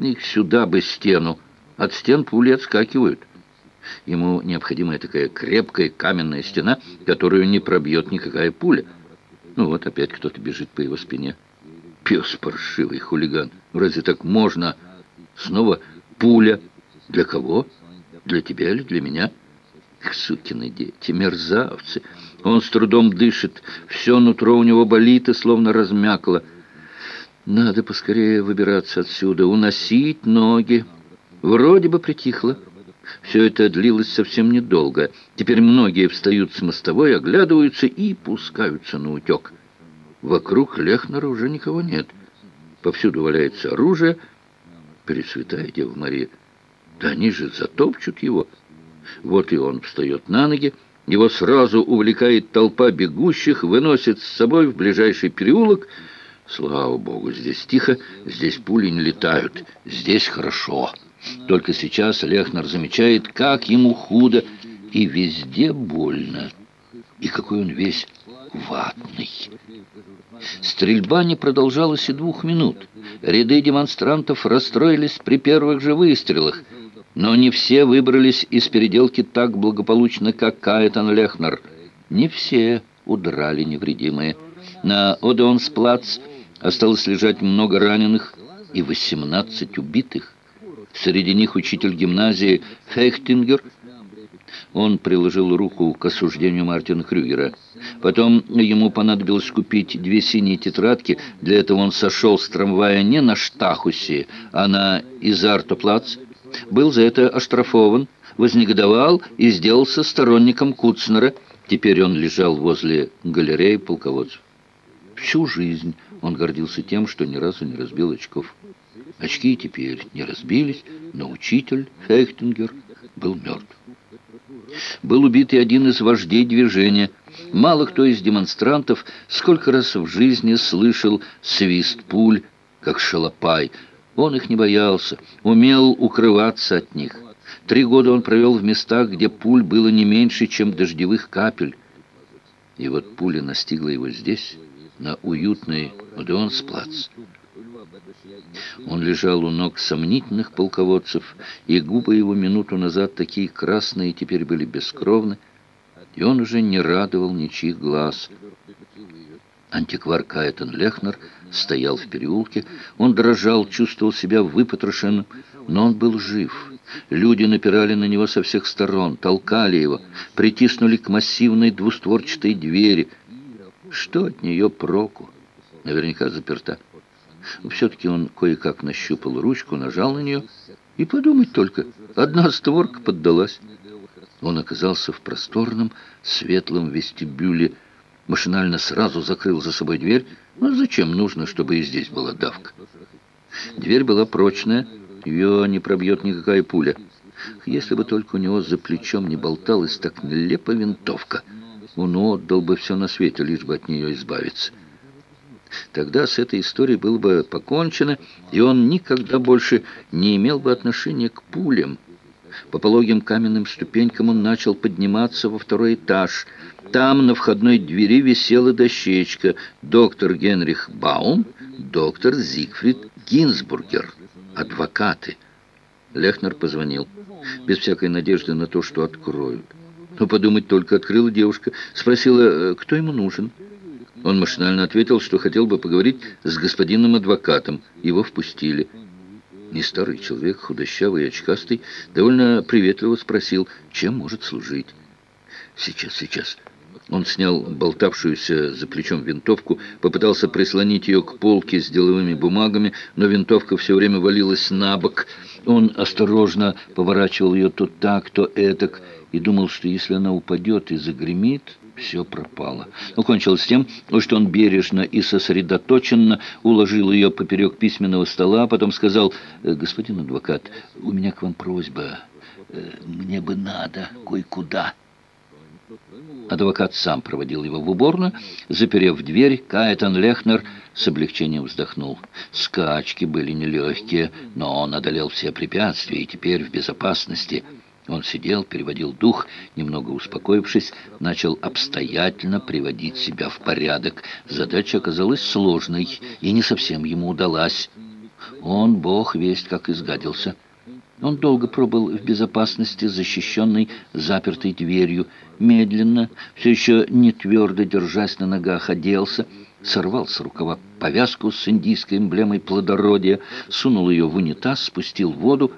Их сюда бы стену. От стен пули отскакивают. Ему необходимая такая крепкая каменная стена, которую не пробьет никакая пуля. Ну вот опять кто-то бежит по его спине. Пес паршивый, хулиган. Разве так можно? Снова пуля. Для кого? Для тебя или для меня? Эх, сукины дети, мерзавцы. Он с трудом дышит. Все нутро у него болит и словно размякло. Надо поскорее выбираться отсюда, уносить ноги. Вроде бы притихло. Все это длилось совсем недолго. Теперь многие встают с мостовой, оглядываются и пускаются на утек. Вокруг Лехнера уже никого нет. Повсюду валяется оружие. Пресвятая Дева Мария. Да они же затопчут его. Вот и он встает на ноги. Его сразу увлекает толпа бегущих, выносит с собой в ближайший переулок. Слава Богу, здесь тихо, здесь пули не летают, здесь хорошо. Только сейчас Лехнер замечает, как ему худо и везде больно. И какой он весь ватный. Стрельба не продолжалась и двух минут. Ряды демонстрантов расстроились при первых же выстрелах. Но не все выбрались из переделки так благополучно, как Каэтан Лехнер. Не все удрали невредимые. На Одеонсплац осталось лежать много раненых и 18 убитых. Среди них учитель гимназии Фейхтингер. Он приложил руку к осуждению Мартина Крюгера. Потом ему понадобилось купить две синие тетрадки. Для этого он сошел с трамвая не на Штахусе, а на Изартоплац. Был за это оштрафован, вознегодовал и сделался сторонником Куцнера. Теперь он лежал возле галереи полководцев. Всю жизнь он гордился тем, что ни разу не разбил очков. Очки теперь не разбились, но учитель Фейхтингер был мертв. Был убит и один из вождей движения. Мало кто из демонстрантов сколько раз в жизни слышал свист пуль, как шалопай. Он их не боялся, умел укрываться от них. Три года он провел в местах, где пуль было не меньше, чем дождевых капель. И вот пуля настигла его здесь, на уютный Одеонсплац. Он лежал у ног сомнительных полководцев, и губы его минуту назад такие красные теперь были бескровны, и он уже не радовал ничьих глаз. Антиквар Кайтон Лехнер стоял в переулке. Он дрожал, чувствовал себя выпотрошенным, но он был жив. Люди напирали на него со всех сторон, толкали его, притиснули к массивной двустворчатой двери. Что от нее проку? Наверняка заперта. Все-таки он кое-как нащупал ручку, нажал на нее, и подумать только, одна створка поддалась. Он оказался в просторном, светлом вестибюле, машинально сразу закрыл за собой дверь. Ну, зачем нужно, чтобы и здесь была давка? Дверь была прочная, ее не пробьет никакая пуля. Если бы только у него за плечом не болталась так нелепо винтовка, он отдал бы все на свете, лишь бы от нее избавиться. Тогда с этой историей было бы покончено, и он никогда больше не имел бы отношения к пулям. По пологим каменным ступенькам он начал подниматься во второй этаж. Там на входной двери висела дощечка «Доктор Генрих Баум, доктор Зигфрид Гинзбургер, адвокаты». Лехнер позвонил, без всякой надежды на то, что откроют. Но подумать только открыла девушка, спросила, э, кто ему нужен. Он машинально ответил, что хотел бы поговорить с господином адвокатом. Его впустили. Не старый человек, худощавый и очкастый, довольно приветливо спросил, чем может служить. «Сейчас, сейчас». Он снял болтавшуюся за плечом винтовку, попытался прислонить ее к полке с деловыми бумагами, но винтовка все время валилась на бок. Он осторожно поворачивал ее то так, то этак, и думал, что если она упадет и загремит, все пропало. Но кончилось тем, что он бережно и сосредоточенно уложил ее поперек письменного стола, а потом сказал, «Э, «Господин адвокат, у меня к вам просьба. Э, мне бы надо кое-куда». Адвокат сам проводил его в уборную. Заперев дверь, Кайтон Лехнер с облегчением вздохнул. Скачки были нелегкие, но он одолел все препятствия и теперь в безопасности – он сидел, переводил дух, немного успокоившись, начал обстоятельно приводить себя в порядок. Задача оказалась сложной и не совсем ему удалась. Он, бог весть, как изгадился. Он долго пробыл в безопасности, защищенной запертой дверью. Медленно, все еще не твердо держась на ногах, оделся, сорвал с рукава повязку с индийской эмблемой плодородия, сунул ее в унитаз, спустил воду,